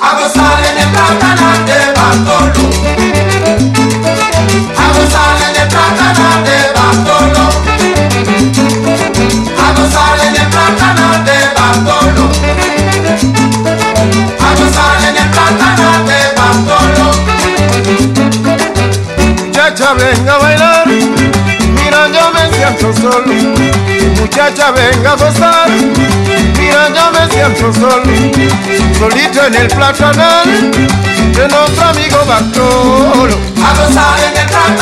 A gozar en el platanal de Bartolo. A gozar en el platanal de Bartolo. A gozar en el platanal de Bartolo. A gozar en el platanal de Bartolo. Muchacha, venga a bailar, mira yo me siento solo. Muchacha, venga a gozar, mira yo me siento solo. Solito en el platanal de nuestro amigo Bartolo. A gozar en el platanal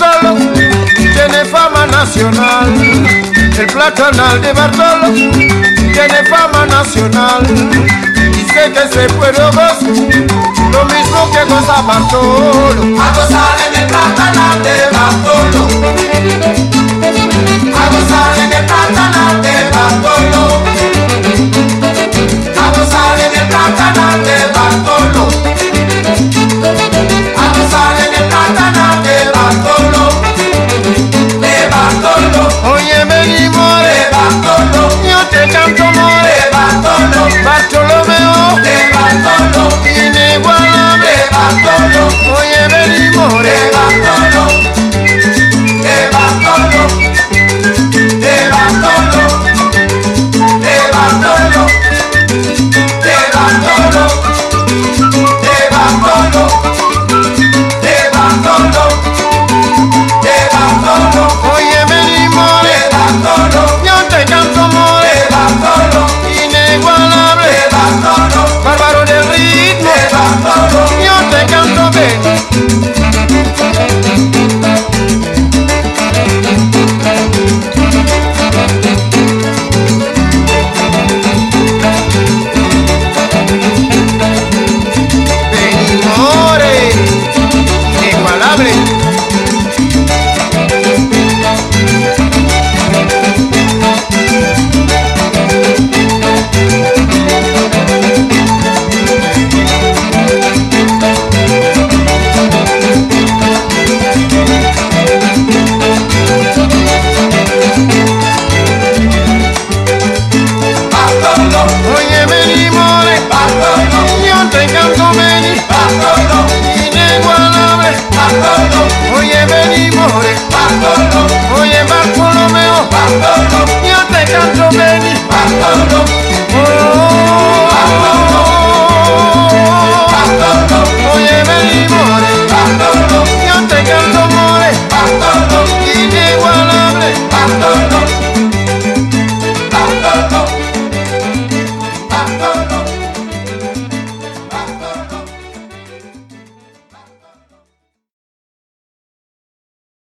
Bartolo tiene fama nacional. El platanal de Bartolo tiene fama nacional. Sé que se puede gozar lo mismo que goza Bartolo. Campo More, Bartolo, Bartolo. Bartolo, oye venimos, Bartolo, oye Bartolomeo, Bartolo,